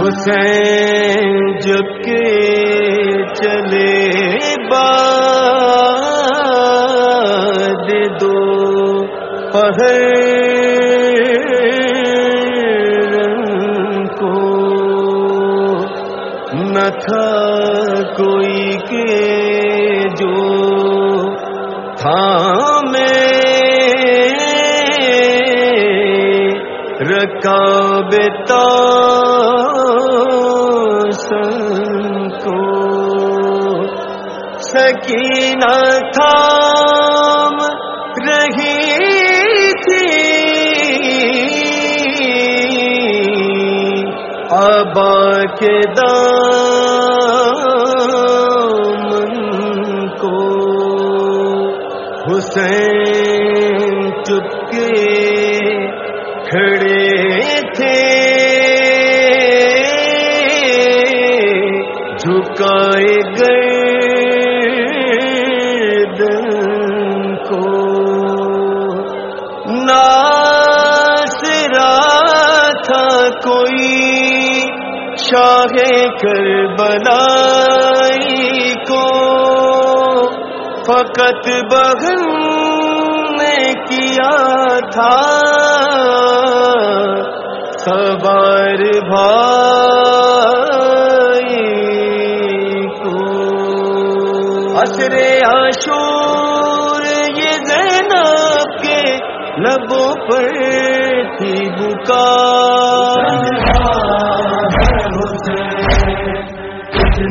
حسین جب کے چلے باد پہر کو نہ تھا کوئی کے جو تھا میں رکابتا کو سکینہ تھام ابا کے دامن کو حسین چپ کے کھڑے شاہ کربلائی کو فقط بغل نے کیا تھا۔ سوار بھائی کو۔ اثر عاشور یہ زینب کے لبوں پر تھی بکا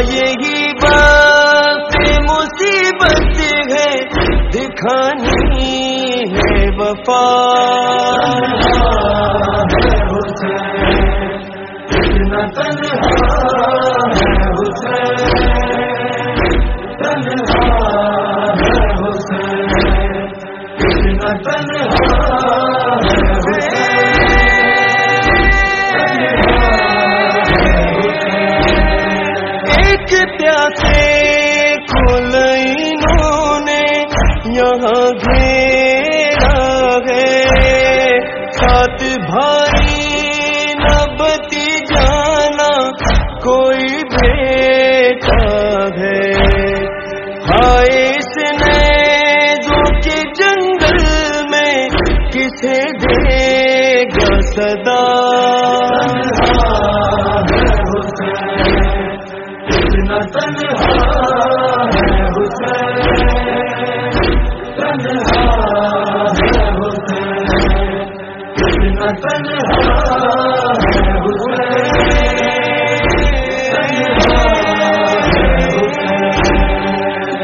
یہی بات مصیبت ہے دکھانی ہے وفا ایک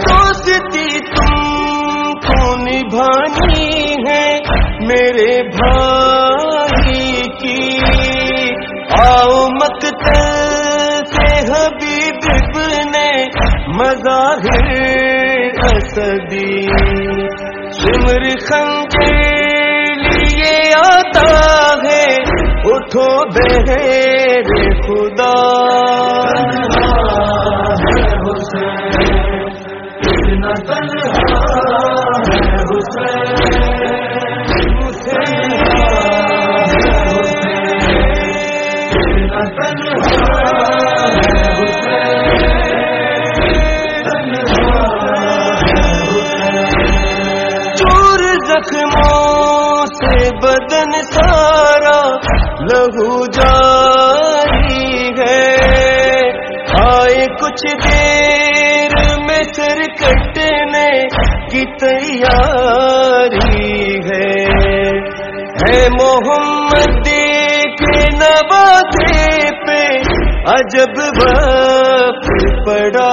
دوستی تم کو نبھانی ہے؟ میرے بھائی آؤ مقتل سے حبیب ابن مظاہر اسدی۔ سمر خنجر لیے آتا ہے، اٹھو بہر خدا۔ زخموں سے بدن سارا لہو جاری ہے۔ آئے کچھ دیر میں سر کٹنے کی تیاری ہے۔ ہے محمد دیکھ نوازے پہ عجب وقت پڑا۔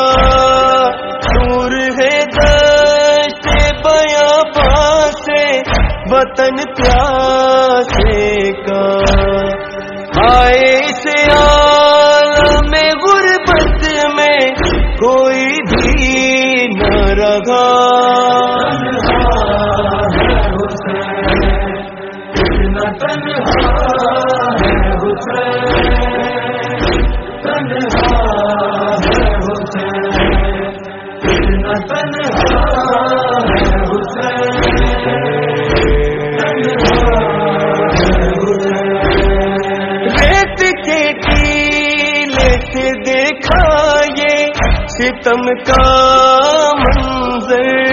کوئی بھی تنہا ہے حسین ستم کا منظر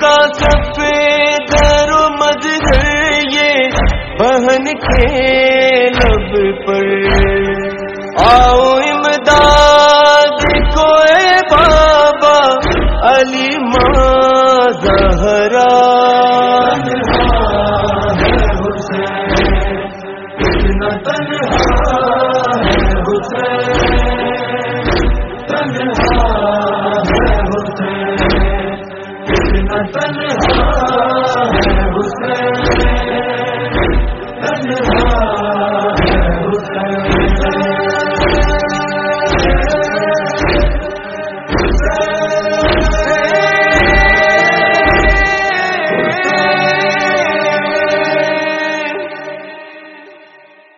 کا سفید و مظہر، یہ بہن کے لب پر۔ آؤ امداد کو اے بابا علی ماں زہرا۔